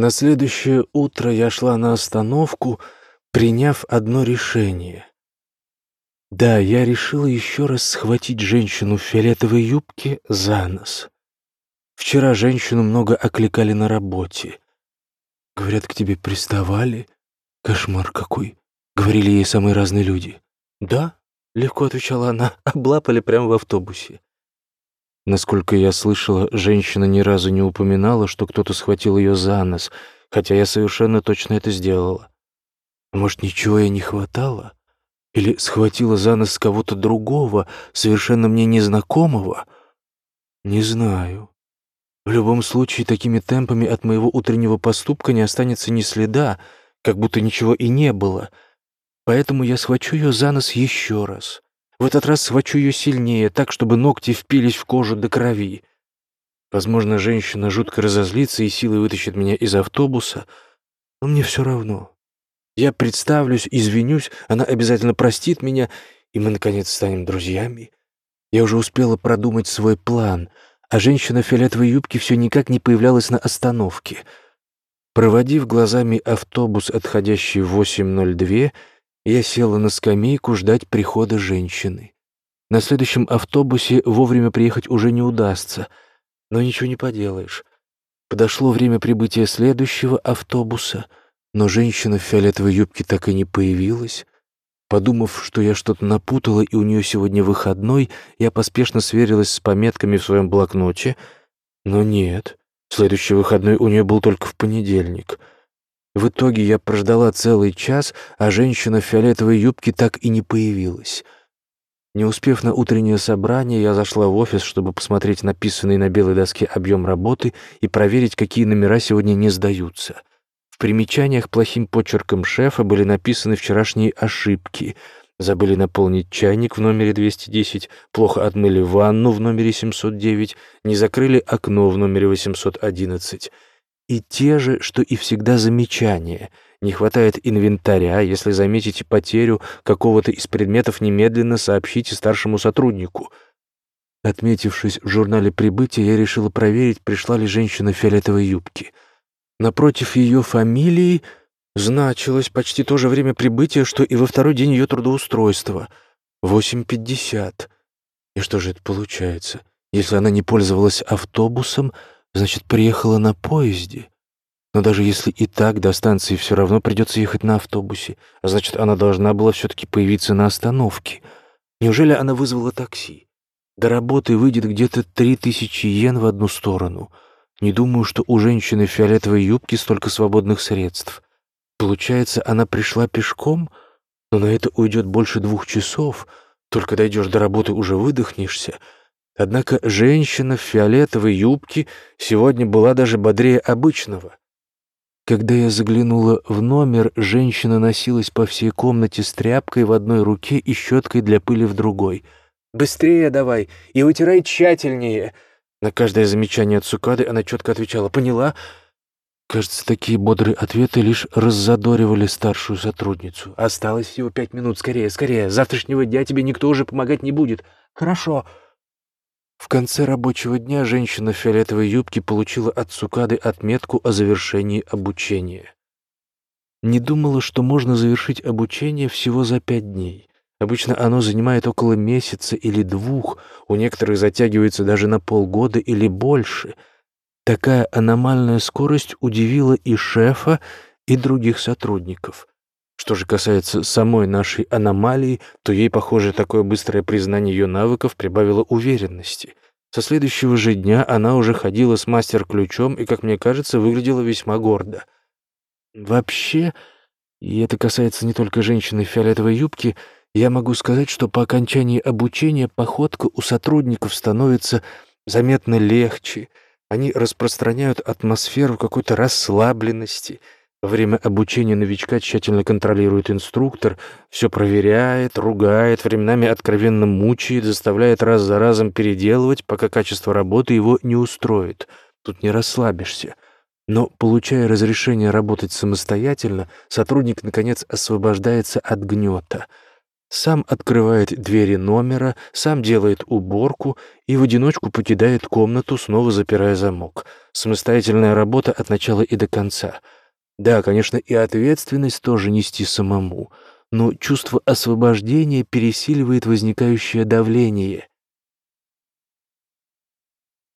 На следующее утро я шла на остановку, приняв одно решение. Да, я решила еще раз схватить женщину в фиолетовой юбке за нос. Вчера женщину много окликали на работе. Говорят, к тебе приставали. Кошмар какой. Говорили ей самые разные люди. Да, легко отвечала она, облапали прямо в автобусе. Насколько я слышала, женщина ни разу не упоминала, что кто-то схватил ее за нос, хотя я совершенно точно это сделала. Может, ничего ей не хватало? Или схватила за нос кого-то другого, совершенно мне незнакомого? Не знаю. В любом случае, такими темпами от моего утреннего поступка не останется ни следа, как будто ничего и не было. Поэтому я схвачу ее за нос еще раз. В этот раз схвачу ее сильнее, так, чтобы ногти впились в кожу до крови. Возможно, женщина жутко разозлится и силой вытащит меня из автобуса, но мне все равно. Я представлюсь, извинюсь, она обязательно простит меня, и мы, наконец, станем друзьями. Я уже успела продумать свой план, а женщина в фиолетовой юбке все никак не появлялась на остановке. Проводив глазами автобус, отходящий в 8.02, я села на скамейку ждать прихода женщины. На следующем автобусе вовремя приехать уже не удастся, но ничего не поделаешь. Подошло время прибытия следующего автобуса, но женщина в фиолетовой юбке так и не появилась. Подумав, что я что-то напутала и у нее сегодня выходной, я поспешно сверилась с пометками в своем блокноте, но нет, следующий выходной у нее был только в понедельник — в итоге я прождала целый час, а женщина в фиолетовой юбке так и не появилась. Не успев на утреннее собрание, я зашла в офис, чтобы посмотреть написанный на белой доске объем работы и проверить, какие номера сегодня не сдаются. В примечаниях плохим почерком шефа были написаны вчерашние ошибки. Забыли наполнить чайник в номере 210, плохо отмыли ванну в номере 709, не закрыли окно в номере 811 и те же, что и всегда замечания. Не хватает инвентаря, если заметите потерю какого-то из предметов, немедленно сообщите старшему сотруднику. Отметившись в журнале прибытия, я решила проверить, пришла ли женщина в фиолетовой юбке. Напротив ее фамилии значилось почти то же время прибытия, что и во второй день ее трудоустройства — 8.50. И что же это получается? Если она не пользовалась автобусом — Значит, приехала на поезде. Но даже если и так, до станции все равно придется ехать на автобусе. А значит, она должна была все-таки появиться на остановке. Неужели она вызвала такси? До работы выйдет где-то три тысячи йен в одну сторону. Не думаю, что у женщины в фиолетовой юбке столько свободных средств. Получается, она пришла пешком, но на это уйдет больше двух часов. Только дойдешь до работы, уже выдохнешься — Однако женщина в фиолетовой юбке сегодня была даже бодрее обычного. Когда я заглянула в номер, женщина носилась по всей комнате с тряпкой в одной руке и щеткой для пыли в другой. «Быстрее давай и вытирай тщательнее!» На каждое замечание от Цукады она четко отвечала «Поняла?» Кажется, такие бодрые ответы лишь раззадоривали старшую сотрудницу. «Осталось всего пять минут. Скорее, скорее. С завтрашнего дня тебе никто уже помогать не будет». «Хорошо», в конце рабочего дня женщина в фиолетовой юбке получила от Сукады отметку о завершении обучения. Не думала, что можно завершить обучение всего за пять дней. Обычно оно занимает около месяца или двух, у некоторых затягивается даже на полгода или больше. Такая аномальная скорость удивила и шефа, и других сотрудников. Что же касается самой нашей аномалии, то ей, похоже, такое быстрое признание ее навыков прибавило уверенности. Со следующего же дня она уже ходила с мастер-ключом и, как мне кажется, выглядела весьма гордо. Вообще, и это касается не только женщины в фиолетовой юбке, я могу сказать, что по окончании обучения походка у сотрудников становится заметно легче. Они распространяют атмосферу какой-то расслабленности — во время обучения новичка тщательно контролирует инструктор, все проверяет, ругает, временами откровенно мучает, заставляет раз за разом переделывать, пока качество работы его не устроит. Тут не расслабишься. Но, получая разрешение работать самостоятельно, сотрудник, наконец, освобождается от гнета. Сам открывает двери номера, сам делает уборку и в одиночку покидает комнату, снова запирая замок. Самостоятельная работа от начала и до конца. Да, конечно, и ответственность тоже нести самому, но чувство освобождения пересиливает возникающее давление.